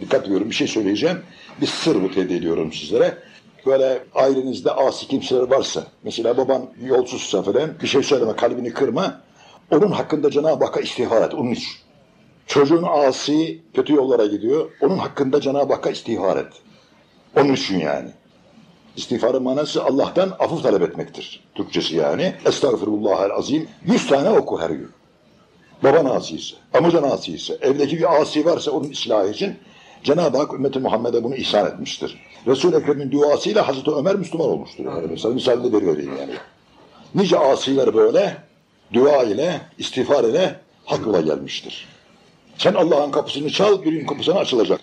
Dikkat ediyorum bir şey söyleyeceğim. Bir sır bu tehdit ediyorum sizlere. Böyle ailenizde asi kimseler varsa, mesela baban yolsuzsa falan bir şey söyleme, kalbini kırma. Onun hakkında Cenab-ı Hakk'a istiğfar et, onun için. Çocuğun asi kötü yollara gidiyor, onun hakkında Cenab-ı Hakk'a istiğfar et. Onun için yani. İstiğfarın manası Allah'tan afuf talep etmektir. Türkçesi yani. Estağfirullahal azim. Yüz tane oku her gün. Baban asiyse, amcan asiyse, evdeki bir asi varsa onun ıslahı için Cenab-ı Hak ümmeti Muhammed'e bunu ihsan etmiştir. Resul-i Ekrem'in duasıyla Hazreti Ömer Müslüman olmuştur. Yani mesela misalini veriyor yani. Nice asiler böyle dua ile, istiğfar ile hak yola gelmiştir. Sen Allah'ın kapısını çal, bir gün kapı sana açılacak.